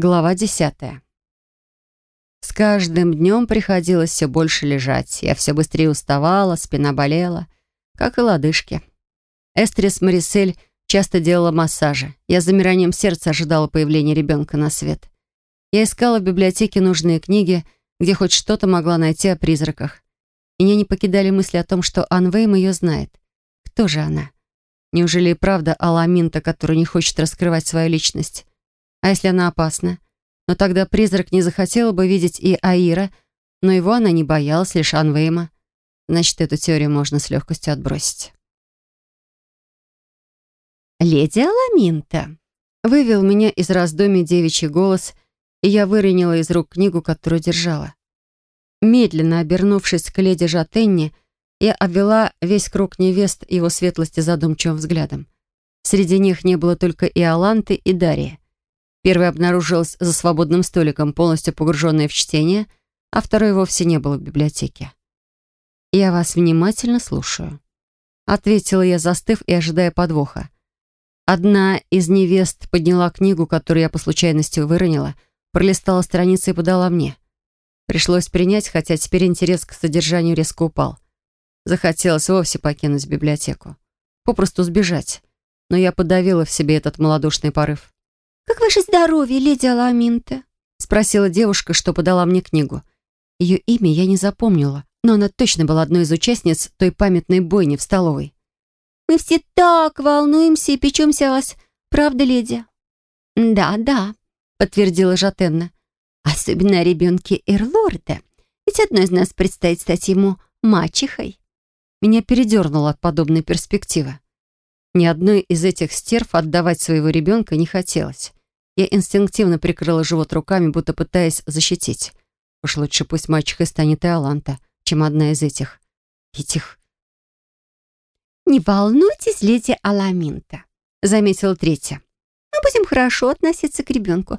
Глава десятая. С каждым днем приходилось все больше лежать. Я все быстрее уставала, спина болела, как и лодыжки. Эстрис Марисель часто делала массажи. Я с замиранием сердца ожидала появления ребенка на свет. Я искала в библиотеке нужные книги, где хоть что-то могла найти о призраках. Меня не покидали мысли о том, что Анвейм ее знает. Кто же она? Неужели и правда Аламинта, которая не хочет раскрывать свою личность? А если она опасна? Но тогда призрак не захотела бы видеть и Аира, но его она не боялась, лишь Анвейма. Значит, эту теорию можно с легкостью отбросить. «Леди Аламинта!» Вывел меня из раздумий девичий голос, и я выронила из рук книгу, которую держала. Медленно обернувшись к леди Жатенне, я обвела весь круг невест его светлости задумчивым взглядом. Среди них не было только и Аланты, и Дарья. Первый обнаружилась за свободным столиком, полностью погруженная в чтение, а второй вовсе не было в библиотеке. «Я вас внимательно слушаю», — ответила я, застыв и ожидая подвоха. Одна из невест подняла книгу, которую я по случайности выронила, пролистала страницы и подала мне. Пришлось принять, хотя теперь интерес к содержанию резко упал. Захотелось вовсе покинуть библиотеку. Попросту сбежать. Но я подавила в себе этот малодушный порыв. «Как ваше здоровье, леди Аламинта?» — спросила девушка, что подала мне книгу. Ее имя я не запомнила, но она точно была одной из участниц той памятной бойни в столовой. «Мы все так волнуемся и печемся о вас, правда, леди?» «Да, да», — подтвердила Жатенна. «Особенно о ребенке Эрлорда. Ведь одной из нас предстоит стать ему мачехой». Меня передернуло от подобной перспективы. Ни одной из этих стерв отдавать своего ребенка не хотелось. Я инстинктивно прикрыла живот руками, будто пытаясь защитить. Уж лучше пусть мальчик и станет Иоланта, чем одна из этих... этих... «Не волнуйтесь, леди Аламинта», — заметила третья. «Мы будем хорошо относиться к ребенку.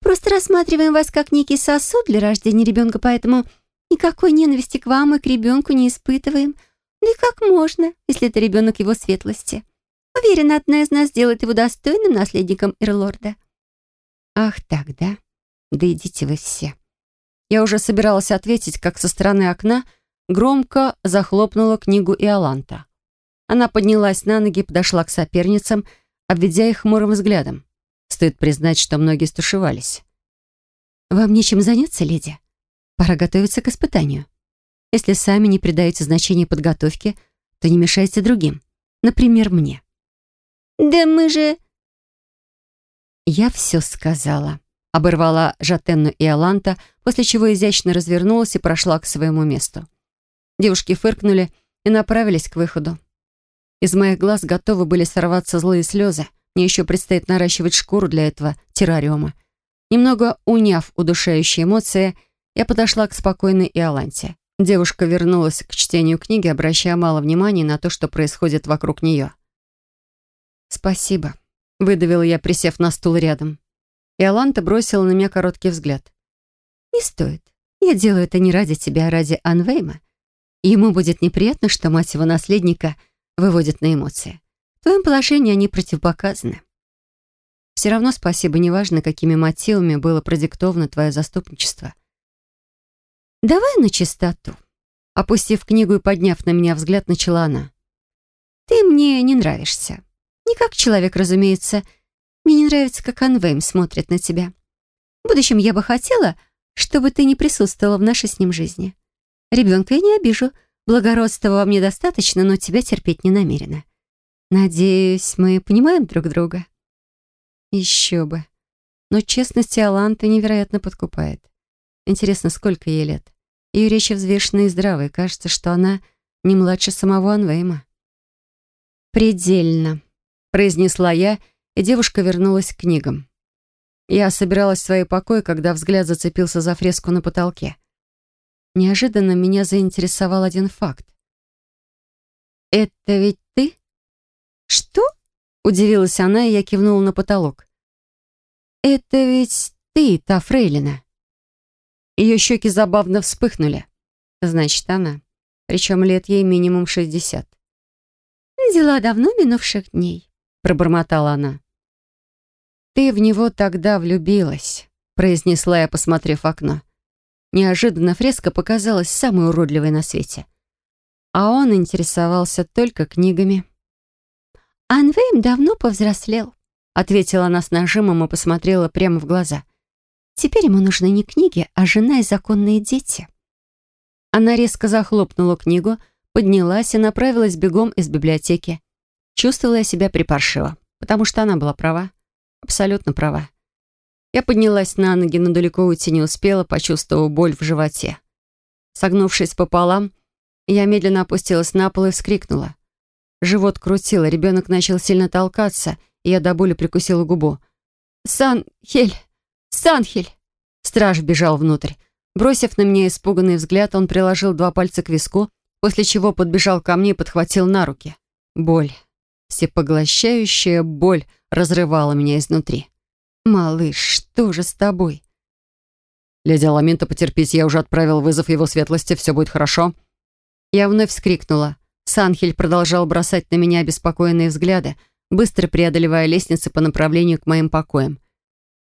Просто рассматриваем вас как некий сосуд для рождения ребенка, поэтому никакой ненависти к вам и к ребенку не испытываем. Да и как можно, если это ребенок его светлости. Уверена, одна из нас сделает его достойным наследником Эрлорда». «Ах так, да? Да идите вы все». Я уже собиралась ответить, как со стороны окна громко захлопнула книгу Иоланта. Она поднялась на ноги и подошла к соперницам, обведя их хмурым взглядом. Стоит признать, что многие стушевались. «Вам нечем заняться, леди? Пора готовиться к испытанию. Если сами не придаете значения подготовке, то не мешайте другим, например, мне». «Да мы же...» «Я все сказала», — оборвала Жатенну и Аланта, после чего изящно развернулась и прошла к своему месту. Девушки фыркнули и направились к выходу. Из моих глаз готовы были сорваться злые слезы. Мне еще предстоит наращивать шкуру для этого террариума. Немного уняв удушающие эмоции, я подошла к спокойной Иоланте. Девушка вернулась к чтению книги, обращая мало внимания на то, что происходит вокруг нее. «Спасибо», Выдавила я, присев на стул рядом. И Аланта бросила на меня короткий взгляд. «Не стоит. Я делаю это не ради тебя, а ради Анвейма. Ему будет неприятно, что мать его наследника выводит на эмоции. В твоем положении они противопоказаны. Все равно спасибо, неважно, какими мотивами было продиктовано твое заступничество. Давай на чистоту. Опустив книгу и подняв на меня взгляд, начала она. Ты мне не нравишься. Не как человек, разумеется. Мне не нравится, как Анвейм смотрит на тебя. В будущем я бы хотела, чтобы ты не присутствовала в нашей с ним жизни. Ребенка я не обижу. Благородства во мне достаточно, но тебя терпеть не намерена. Надеюсь, мы понимаем друг друга. Еще бы. Но честность Аланта невероятно подкупает. Интересно, сколько ей лет? Ее речи взвешенные и здравые. Кажется, что она не младше самого Анвейма. Предельно произнесла я, и девушка вернулась к книгам. Я собиралась в свои покои, когда взгляд зацепился за фреску на потолке. Неожиданно меня заинтересовал один факт. «Это ведь ты?» «Что?» — удивилась она, и я кивнула на потолок. «Это ведь ты, та фрейлина». Ее щеки забавно вспыхнули. Значит, она. Причем лет ей минимум шестьдесят. «Дела давно минувших дней», пробормотала она. «Ты в него тогда влюбилась», произнесла я, посмотрев в окно. Неожиданно фреска показалась самой уродливой на свете. А он интересовался только книгами. «Анвейм давно повзрослел», — ответила она с нажимом и посмотрела прямо в глаза. «Теперь ему нужны не книги, а жена и законные дети». Она резко захлопнула книгу, поднялась и направилась бегом из библиотеки. Чувствовала я себя припаршиво, потому что она была права. Абсолютно права. Я поднялась на ноги, но далеко уйти не успела, почувствовав боль в животе. Согнувшись пополам, я медленно опустилась на пол и вскрикнула. Живот крутило, ребенок начал сильно толкаться, и я до боли прикусила губу. «Санхель! Санхель!» Страж бежал внутрь. Бросив на меня испуганный взгляд, он приложил два пальца к виску, после чего подбежал ко мне и подхватил на руки. Боль. Всепоглощающая боль разрывала меня изнутри. «Малыш, что же с тобой?» «Леди Аламинта, потерпите, я уже отправил вызов его светлости, все будет хорошо». Я вновь вскрикнула. Санхель продолжал бросать на меня обеспокоенные взгляды, быстро преодолевая лестницы по направлению к моим покоям.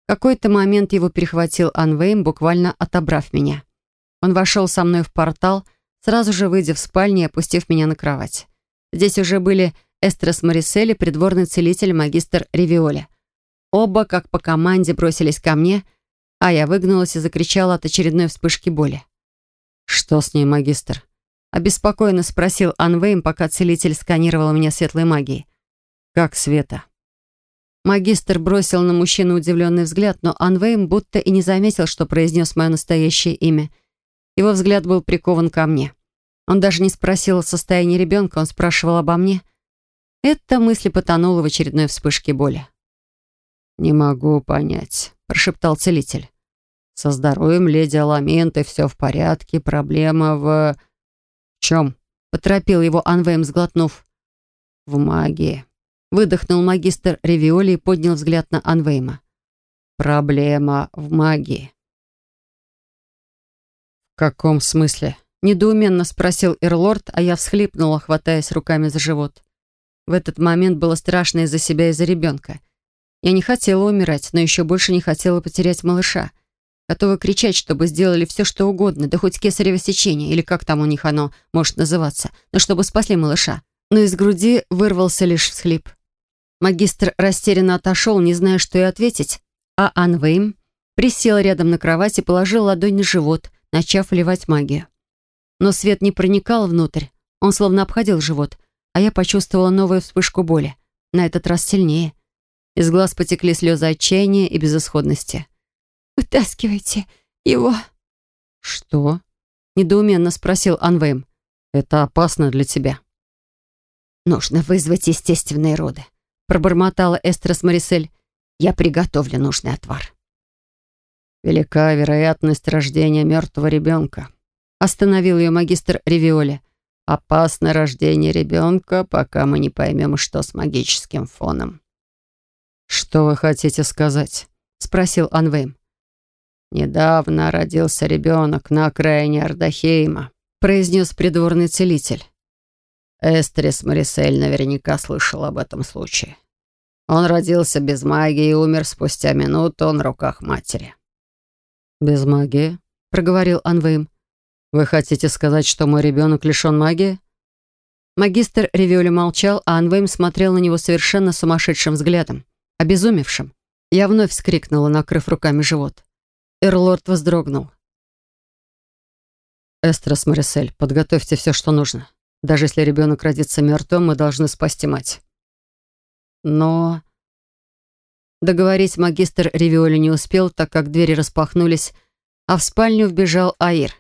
В какой-то момент его перехватил Анвейм, буквально отобрав меня. Он вошел со мной в портал, сразу же выйдя в спальню и опустив меня на кровать. Здесь уже были Эстрас Марисели, придворный целитель, магистр Ревиоли. Оба, как по команде, бросились ко мне, а я выгнулась и закричала от очередной вспышки боли. «Что с ней, магистр?» Обеспокоенно спросил Анвейм, пока целитель сканировал меня светлой магией. «Как Света?» Магистр бросил на мужчину удивленный взгляд, но Анвейм будто и не заметил, что произнес мое настоящее имя. Его взгляд был прикован ко мне. Он даже не спросил о состоянии ребенка, он спрашивал обо мне. Эта мысль потонула в очередной вспышке боли. «Не могу понять», — прошептал целитель. «Со здоровьем леди Аламенты все в порядке, проблема в...» чем?» — поторопил его Анвейм, сглотнув. «В магии». Выдохнул магистр Ревиоли и поднял взгляд на Анвейма. «Проблема в магии». «В каком смысле?» — недоуменно спросил Эрлорд, а я всхлипнула, хватаясь руками за живот. В этот момент было страшно из-за себя и за ребенка. Я не хотела умирать, но еще больше не хотела потерять малыша. Готова кричать, чтобы сделали все, что угодно, да хоть кесарево сечение, или как там у них оно может называться, но чтобы спасли малыша. Но из груди вырвался лишь всхлип. Магистр растерянно отошел, не зная, что и ответить, а Анвейм присел рядом на кровать и положил ладонь на живот, начав вливать магию. Но свет не проникал внутрь, он словно обходил живот, а я почувствовала новую вспышку боли, на этот раз сильнее. Из глаз потекли слезы отчаяния и безысходности. «Вытаскивайте его». «Что?» — недоуменно спросил Анвейм. «Это опасно для тебя». «Нужно вызвать естественные роды», — пробормотала Эстрас Марисель. «Я приготовлю нужный отвар». «Велика вероятность рождения мертвого ребенка», — остановил ее магистр Ревиоли. «Опасно рождение ребенка, пока мы не поймем, что с магическим фоном». «Что вы хотите сказать?» — спросил Анвейм. «Недавно родился ребенок на окраине Ардахейма», произнес придворный целитель. Эстрис Марисель наверняка слышал об этом случае. Он родился без магии и умер спустя минуту на руках матери. «Без магии?» — проговорил Анвейм. «Вы хотите сказать, что мой ребенок лишен магии?» Магистр Ревиоли молчал, а Анвейм смотрел на него совершенно сумасшедшим взглядом, обезумевшим. Я вновь вскрикнула, накрыв руками живот. Эрлорд вздрогнул. «Эстрас Марисель, подготовьте все, что нужно. Даже если ребенок родится мертвым, мы должны спасти мать». Но... Договорить магистр Ривиоли не успел, так как двери распахнулись, а в спальню вбежал Аир.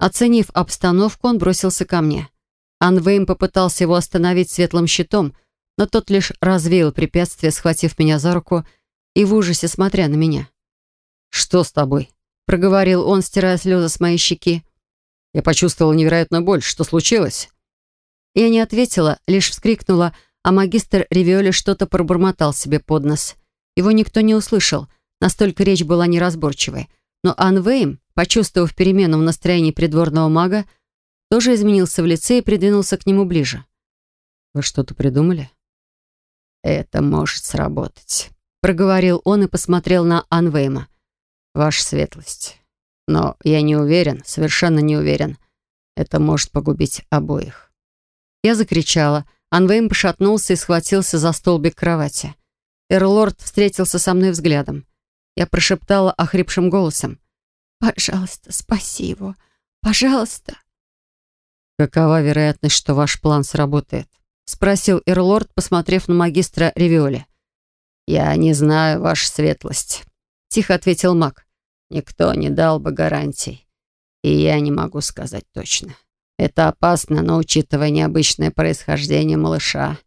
Оценив обстановку, он бросился ко мне. Анвейм попытался его остановить светлым щитом, но тот лишь развеял препятствие, схватив меня за руку и в ужасе смотря на меня. «Что с тобой?» — проговорил он, стирая слезы с моей щеки. «Я почувствовала невероятную боль. Что случилось?» Я не ответила, лишь вскрикнула, а магистр Ривиоли что-то пробормотал себе под нос. Его никто не услышал, настолько речь была неразборчивой. Но Анвейм, почувствовав перемену в настроении придворного мага, тоже изменился в лице и придвинулся к нему ближе. «Вы что-то придумали?» «Это может сработать», — проговорил он и посмотрел на Анвейма. ваша светлость. Но я не уверен, совершенно не уверен. Это может погубить обоих». Я закричала. Анвейм пошатнулся и схватился за столбик кровати. Эрлорд встретился со мной взглядом. Я прошептала охрипшим голосом. «Пожалуйста, спаси его. Пожалуйста». «Какова вероятность, что ваш план сработает?» — спросил Эрлорд, посмотрев на магистра Ревиоли. «Я не знаю, ваша светлость», — тихо ответил маг. «Никто не дал бы гарантий, и я не могу сказать точно. Это опасно, но учитывая необычное происхождение малыша,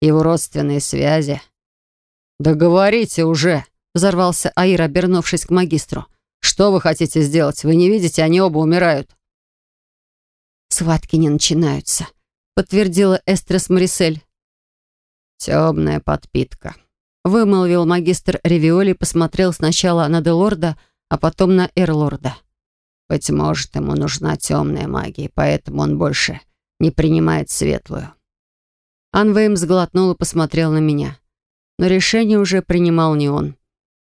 его родственные связи...» «Да говорите уже!» — взорвался Аир, обернувшись к магистру. «Что вы хотите сделать? Вы не видите, они оба умирают». «Схватки не начинаются», — подтвердила Эстрес Марисель. «Темная подпитка», — вымолвил магистр Ревиоли и посмотрел сначала на Делорда, а потом на Эрлорда. «Быть может, ему нужна темная магия, поэтому он больше не принимает светлую». Анвейм сглотнул и посмотрел на меня. Но решение уже принимал не он.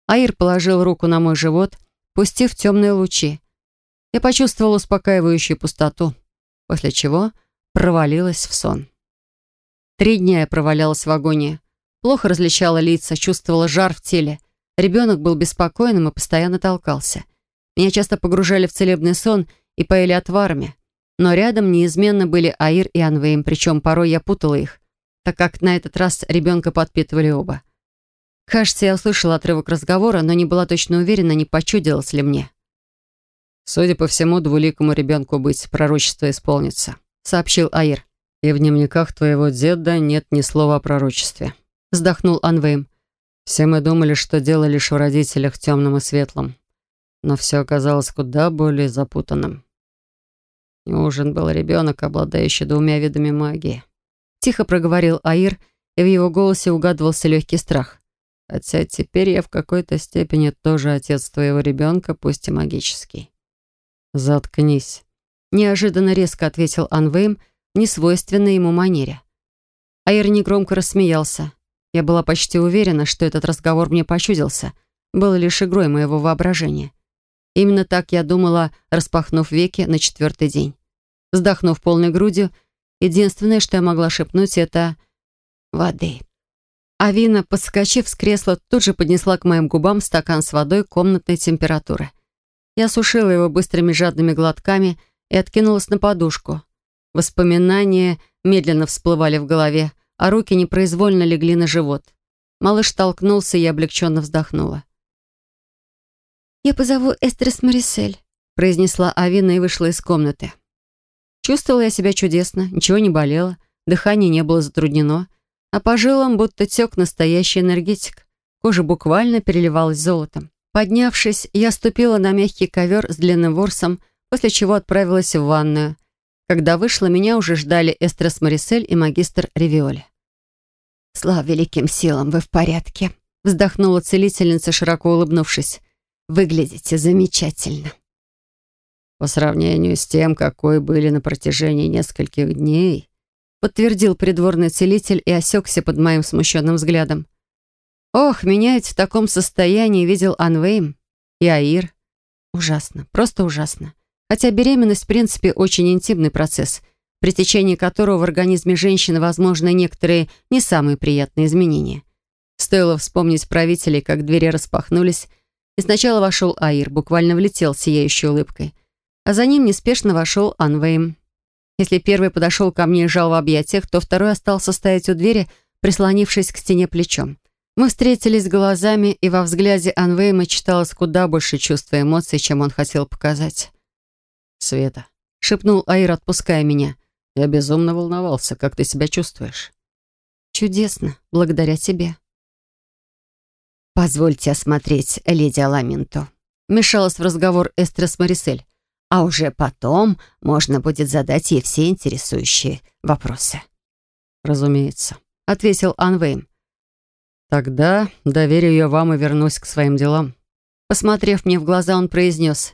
Аир положил руку на мой живот, пустив темные лучи. Я почувствовала успокаивающую пустоту, после чего провалилась в сон. Три дня я провалялась в агонии. Плохо различала лица, чувствовала жар в теле. Ребенок был беспокойным и постоянно толкался. Меня часто погружали в целебный сон и поили отварами. Но рядом неизменно были Аир и Анвейм, причем порой я путала их, так как на этот раз ребенка подпитывали оба. Кажется, я услышала отрывок разговора, но не была точно уверена, не почудилось ли мне. «Судя по всему, двуликому ребенку быть, пророчество исполнится», — сообщил Аир. «И в дневниках твоего деда нет ни слова о пророчестве», — вздохнул Анвейм. «Все мы думали, что дело лишь в родителях темном и светлом, но все оказалось куда более запутанным. Нужен был ребенок, обладающий двумя видами магии». Тихо проговорил Аир, и в его голосе угадывался легкий страх. «Хотя теперь я в какой-то степени тоже отец твоего ребенка, пусть и магический». «Заткнись», — неожиданно резко ответил Анвейм, несвойственной ему манере. Айр негромко рассмеялся. Я была почти уверена, что этот разговор мне почудился, был лишь игрой моего воображения. Именно так я думала, распахнув веки на четвертый день. Вздохнув полной грудью, единственное, что я могла шепнуть, это «воды». Авина, подскочив с кресла, тут же поднесла к моим губам стакан с водой комнатной температуры. Я сушила его быстрыми жадными глотками и откинулась на подушку. Воспоминания медленно всплывали в голове, а руки непроизвольно легли на живот. Малыш толкнулся, и я облегченно вздохнула. «Я позову Эстрес Марисель», — произнесла Авина и вышла из комнаты. Чувствовала я себя чудесно, ничего не болело, дыхание не было затруднено, а по жилам будто тек настоящий энергетик. Кожа буквально переливалась золотом. Поднявшись, я ступила на мягкий ковер с длинным ворсом, после чего отправилась в ванную. Когда вышла, меня уже ждали Эстрес Марисель и магистр Ревиоли. «Слава великим силам, вы в порядке», — вздохнула целительница, широко улыбнувшись. «Выглядите замечательно». «По сравнению с тем, какой были на протяжении нескольких дней», подтвердил придворный целитель и осекся под моим смущенным взглядом. Ох, меня ведь в таком состоянии видел Анвейм и Аир. Ужасно, просто ужасно. Хотя беременность, в принципе, очень интимный процесс, при течении которого в организме женщины возможны некоторые не самые приятные изменения. Стоило вспомнить правителей, как двери распахнулись, и сначала вошел Аир, буквально влетел сияющей улыбкой, а за ним неспешно вошел Анвейм. Если первый подошел ко мне и жал в объятиях, то второй остался стоять у двери, прислонившись к стене плечом. Мы встретились глазами, и во взгляде Анвейма читалось куда больше чувства и эмоций, чем он хотел показать. «Света», — шепнул Аир, отпуская меня. «Я безумно волновался. Как ты себя чувствуешь?» «Чудесно, благодаря тебе». «Позвольте осмотреть леди Аламинту», — вмешалась в разговор Эстрес Марисель. «А уже потом можно будет задать ей все интересующие вопросы». «Разумеется», — ответил Анвейм. «Тогда доверю ее вам и вернусь к своим делам». Посмотрев мне в глаза, он произнес.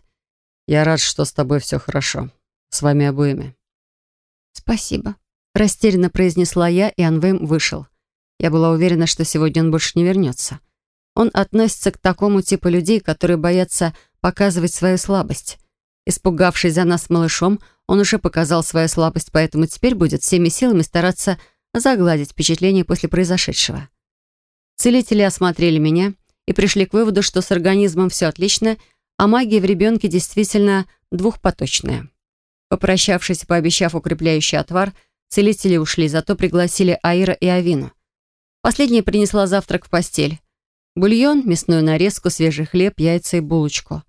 «Я рад, что с тобой все хорошо. С вами обоими». «Спасибо», — растерянно произнесла я, и Анвейм вышел. Я была уверена, что сегодня он больше не вернется. Он относится к такому типу людей, которые боятся показывать свою слабость. Испугавшись за нас с малышом, он уже показал свою слабость, поэтому теперь будет всеми силами стараться загладить впечатление после произошедшего. Целители осмотрели меня и пришли к выводу, что с организмом все отлично, а магия в ребенке действительно двухпоточная. Попрощавшись и пообещав укрепляющий отвар, целители ушли, зато пригласили Аира и Авину. Последняя принесла завтрак в постель. Бульон, мясную нарезку, свежий хлеб, яйца и булочку.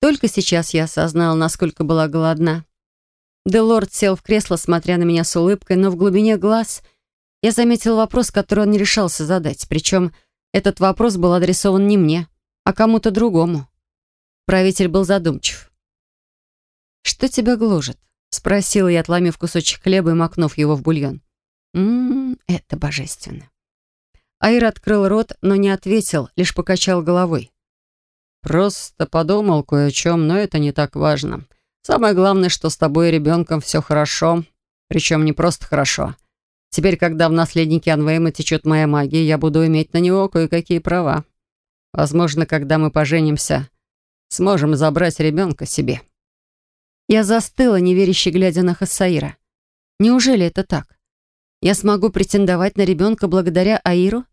Только сейчас я осознала, насколько была голодна. Делорд сел в кресло, смотря на меня с улыбкой, но в глубине глаз я заметил вопрос, который он не решался задать. Причем этот вопрос был адресован не мне, а кому-то другому. Правитель был задумчив. «Что тебя гложет?» — спросила я, отломив кусочек хлеба и макнув его в бульон. «Ммм, это божественно». Айр открыл рот, но не ответил, лишь покачал головой. «Просто подумал кое о чем, но это не так важно. Самое главное, что с тобой и ребенком все хорошо. Причем не просто хорошо. Теперь, когда в наследнике Анвейма течет моя магия, я буду иметь на него кое-какие права. Возможно, когда мы поженимся, сможем забрать ребенка себе». Я застыла, неверяще глядя на Хассаира. Неужели это так? Я смогу претендовать на ребенка благодаря Аиру?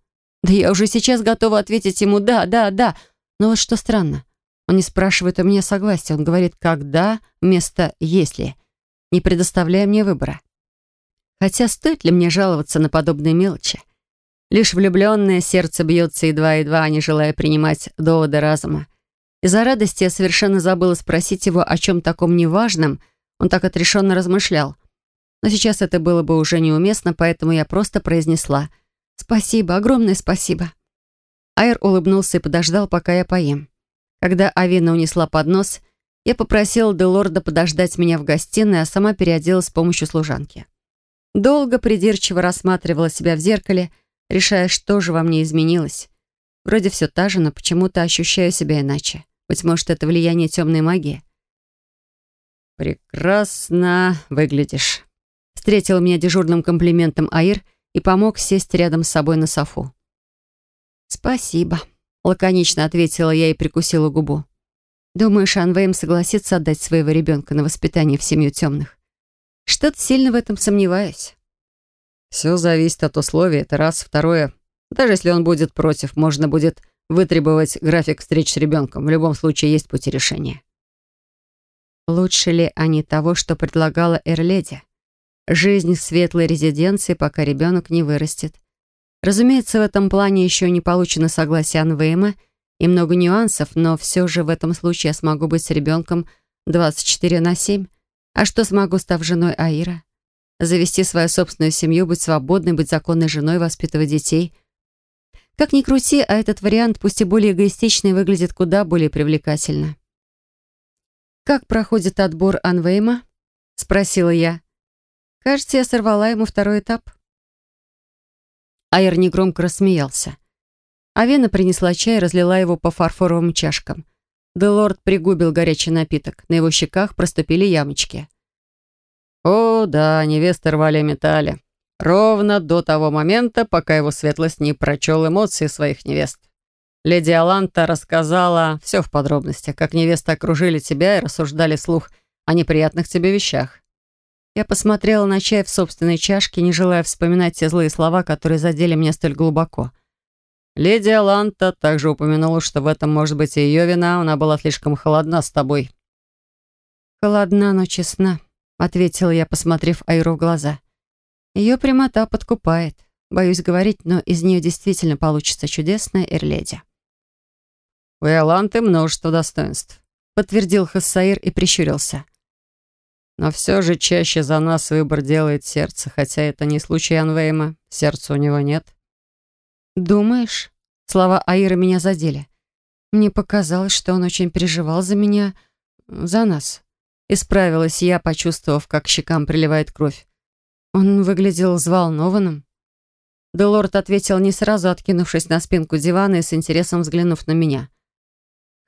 Да я уже сейчас готова ответить ему «да, да, да». Но вот что странно. Он не спрашивает у меня согласия, он говорит «когда» вместо «если», не предоставляя мне выбора. Хотя стоит ли мне жаловаться на подобные мелочи? Лишь влюбленное сердце бьется едва-едва, не желая принимать доводы разума. Из-за радости я совершенно забыла спросить его о чем таком неважном, он так отрешенно размышлял. Но сейчас это было бы уже неуместно, поэтому я просто произнесла «Спасибо, огромное спасибо». Айр улыбнулся и подождал, пока я поем. Когда Авина унесла поднос, я попросила Делорда подождать меня в гостиной, а сама переоделась с помощью служанки. Долго придирчиво рассматривала себя в зеркале, решая, что же во мне изменилось. Вроде все та же, но почему-то ощущаю себя иначе. Быть может, это влияние темной магии. «Прекрасно выглядишь», — встретил меня дежурным комплиментом Аир и помог сесть рядом с собой на софу. «Спасибо», — лаконично ответила я и прикусила губу. «Думаешь, Анвейм согласится отдать своего ребенка на воспитание в семью темных?» Что-то сильно в этом сомневаюсь. Все зависит от условий, это раз. Второе, даже если он будет против, можно будет вытребовать график встреч с ребенком. В любом случае есть пути решения. Лучше ли они того, что предлагала Эрледи? Жизнь в светлой резиденции, пока ребенок не вырастет. Разумеется, в этом плане еще не получено согласие Анвейма и много нюансов, но все же в этом случае я смогу быть с ребенком 24 на 7. А что смогу, став женой Аира? Завести свою собственную семью, быть свободной, быть законной женой, воспитывать детей. Как ни крути, а этот вариант, пусть и более эгоистичный, выглядит куда более привлекательно. «Как проходит отбор Анвейма?» — спросила я. Кажется, я сорвала ему второй этап. Айр негромко рассмеялся. Авена принесла чай и разлила его по фарфоровым чашкам — Делорд пригубил горячий напиток. На его щеках проступили ямочки. «О, да, невесты рвали металли. Ровно до того момента, пока его светлость не прочел эмоции своих невест. Леди Аланта рассказала все в подробностях, как невесты окружили тебя и рассуждали слух о неприятных тебе вещах. Я посмотрела на чай в собственной чашке, не желая вспоминать те злые слова, которые задели меня столь глубоко. Леди Аланта также упомянула, что в этом может быть и ее вина. Она была слишком холодна с тобой. «Холодна, но честна», — ответила я, посмотрев Айру в глаза. Ее прямота подкупает. Боюсь говорить, но из нее действительно получится чудесная Эрледи. «У Иоланты множество достоинств», — подтвердил Хассаир и прищурился. «Но все же чаще за нас выбор делает сердце, хотя это не случай Анвейма. Сердца у него нет». «Думаешь?» Слова Аира меня задели. Мне показалось, что он очень переживал за меня, за нас. Исправилась я, почувствовав, как щекам приливает кровь. Он выглядел взволнованным. Делорд ответил не сразу, откинувшись на спинку дивана и с интересом взглянув на меня.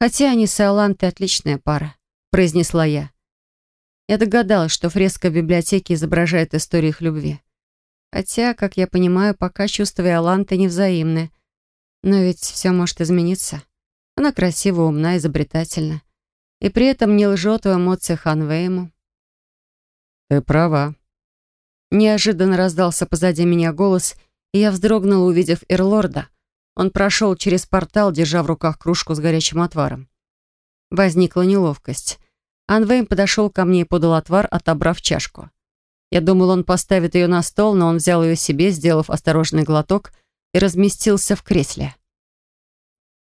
«Хотя они с Иолантой отличная пара», — произнесла я. Я догадалась, что фреска в библиотеке изображает историю их любви. Хотя, как я понимаю, пока чувства Иоланты невзаимны. Но ведь все может измениться. Она красива, умна, изобретательна. И при этом не лжет в эмоциях Анвейму. «Ты права». Неожиданно раздался позади меня голос, и я вздрогнула, увидев Эрлорда. Он прошел через портал, держа в руках кружку с горячим отваром. Возникла неловкость. Анвейм подошел ко мне и подал отвар, отобрав чашку. Я думал, он поставит ее на стол, но он взял ее себе, сделав осторожный глоток, и разместился в кресле.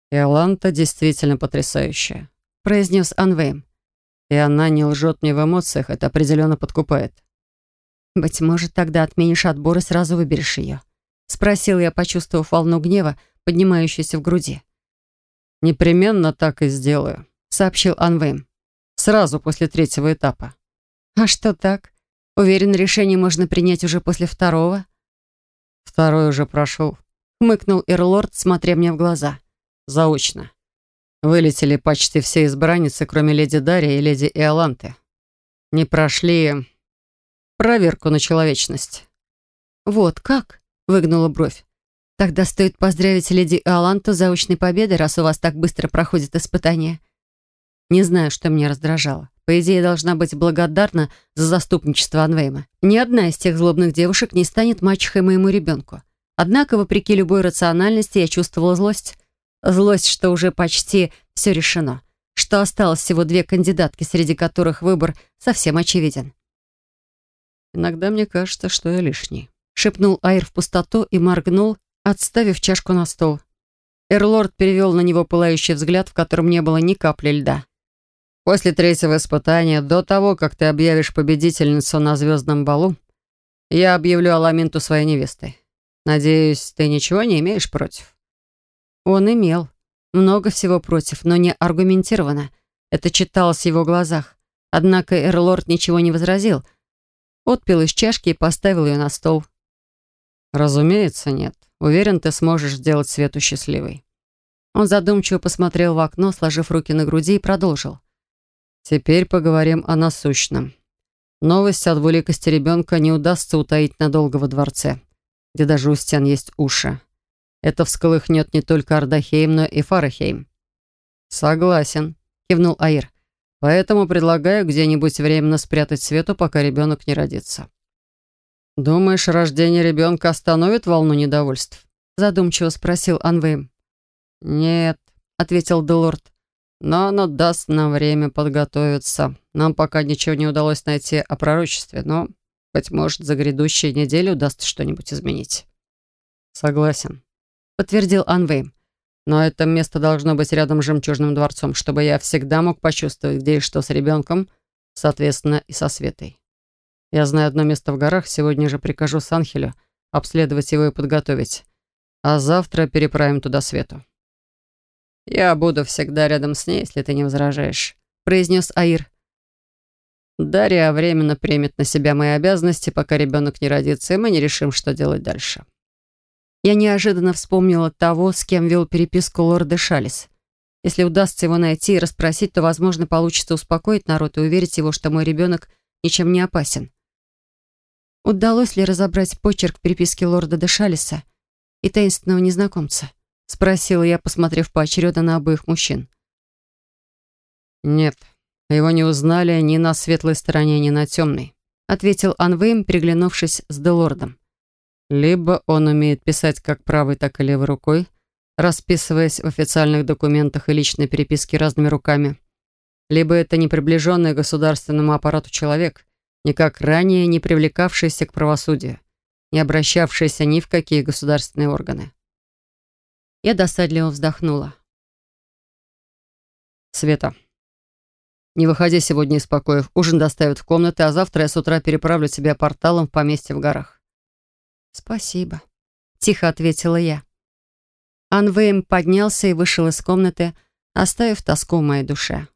«Иоланта действительно потрясающая», — произнес Анвейм. «И она не лжет мне в эмоциях, это определенно подкупает». «Быть может, тогда отменишь отбор и сразу выберешь ее?» — спросил я, почувствовав волну гнева, поднимающуюся в груди. «Непременно так и сделаю», — сообщил Анвейм. «Сразу после третьего этапа». «А что так? Уверен, решение можно принять уже после второго?» «Второй уже прошел», — хмыкнул Эрлорд, смотря мне в глаза. «Заочно. Вылетели почти все избранницы, кроме леди Дарьи и леди Иоланты. Не прошли проверку на человечность». «Вот как?» — выгнула бровь. «Тогда стоит поздравить леди Иоланту за заочной победой, раз у вас так быстро проходит испытание». Не знаю, что меня раздражало. По идее, должна быть благодарна за заступничество Анвейма. Ни одна из тех злобных девушек не станет мачехой моему ребенку. Однако, вопреки любой рациональности, я чувствовала злость. Злость, что уже почти все решено. Что осталось всего две кандидатки, среди которых выбор совсем очевиден. «Иногда мне кажется, что я лишний», — шепнул Айр в пустоту и моргнул, отставив чашку на стол. Эрлорд перевел на него пылающий взгляд, в котором не было ни капли льда. После третьего испытания, до того, как ты объявишь победительницу на звездном балу, я объявлю Аламинту своей невестой. Надеюсь, ты ничего не имеешь против?» Он имел. Много всего против, но не аргументированно. Это читалось в его глазах. Однако Эрлорд ничего не возразил. Отпил из чашки и поставил ее на стол. «Разумеется, нет. Уверен, ты сможешь сделать Свету счастливой». Он задумчиво посмотрел в окно, сложив руки на груди, и продолжил. Теперь поговорим о насущном. Новость о двуликости ребенка не удастся утаить надолго во дворце, где даже у стен есть уши. Это всколыхнет не только Ардахейм, но и Фарахейм. «Согласен», — кивнул Аир. «Поэтому предлагаю где-нибудь временно спрятать Свету, пока ребенок не родится». «Думаешь, рождение ребенка остановит волну недовольств?» Задумчиво спросил Анвейм. «Нет», — ответил Делорд. Но оно даст нам время подготовиться. Нам пока ничего не удалось найти о пророчестве, но, быть может, за грядущие недели удастся что-нибудь изменить. Согласен, подтвердил Анвей. Но это место должно быть рядом с жемчужным дворцом, чтобы я всегда мог почувствовать, где и что с ребенком, соответственно, и со Светой. Я знаю одно место в горах, сегодня же прикажу Санхелю обследовать его и подготовить. А завтра переправим туда Свету. «Я буду всегда рядом с ней, если ты не возражаешь», — произнес Аир. «Дарья временно примет на себя мои обязанности, пока ребенок не родится, и мы не решим, что делать дальше». Я неожиданно вспомнила того, с кем вел переписку лорда Шалис. Если удастся его найти и расспросить, то, возможно, получится успокоить народ и уверить его, что мой ребенок ничем не опасен. Удалось ли разобрать почерк переписки лорда Дешалиса и таинственного незнакомца? — спросила я, посмотрев поочередно на обоих мужчин. «Нет, его не узнали ни на светлой стороне, ни на темной», — ответил Анвейм, переглянувшись с Делордом. «Либо он умеет писать как правой, так и левой рукой, расписываясь в официальных документах и личной переписке разными руками, либо это не приближенный к государственному аппарату человек, никак ранее не привлекавшийся к правосудию, не обращавшийся ни в какие государственные органы. Я досадливо вздохнула. «Света, не выходи сегодня из покоев. Ужин доставят в комнаты, а завтра я с утра переправлю тебя порталом в поместье в горах». «Спасибо», — тихо ответила я. Анвейм поднялся и вышел из комнаты, оставив тоску в моей душе.